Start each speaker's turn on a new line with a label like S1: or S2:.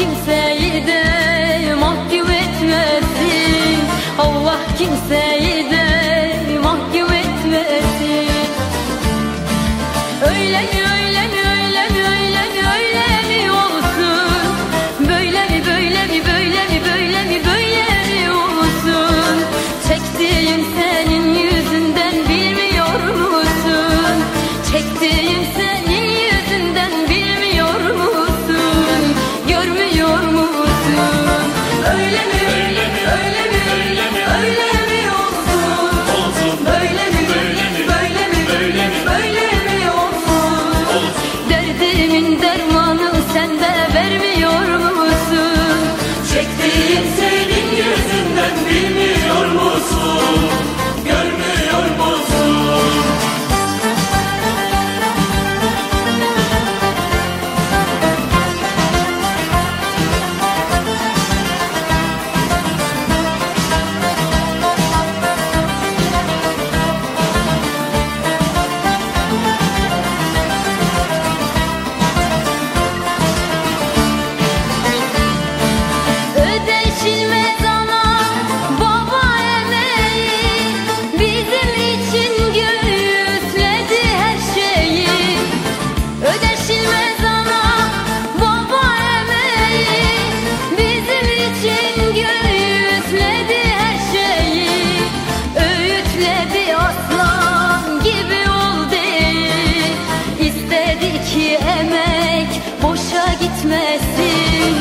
S1: you fell. öğütledi her şeyi Öğütledi aslan gibi oldu. İstedi ki emek boşa gitmesin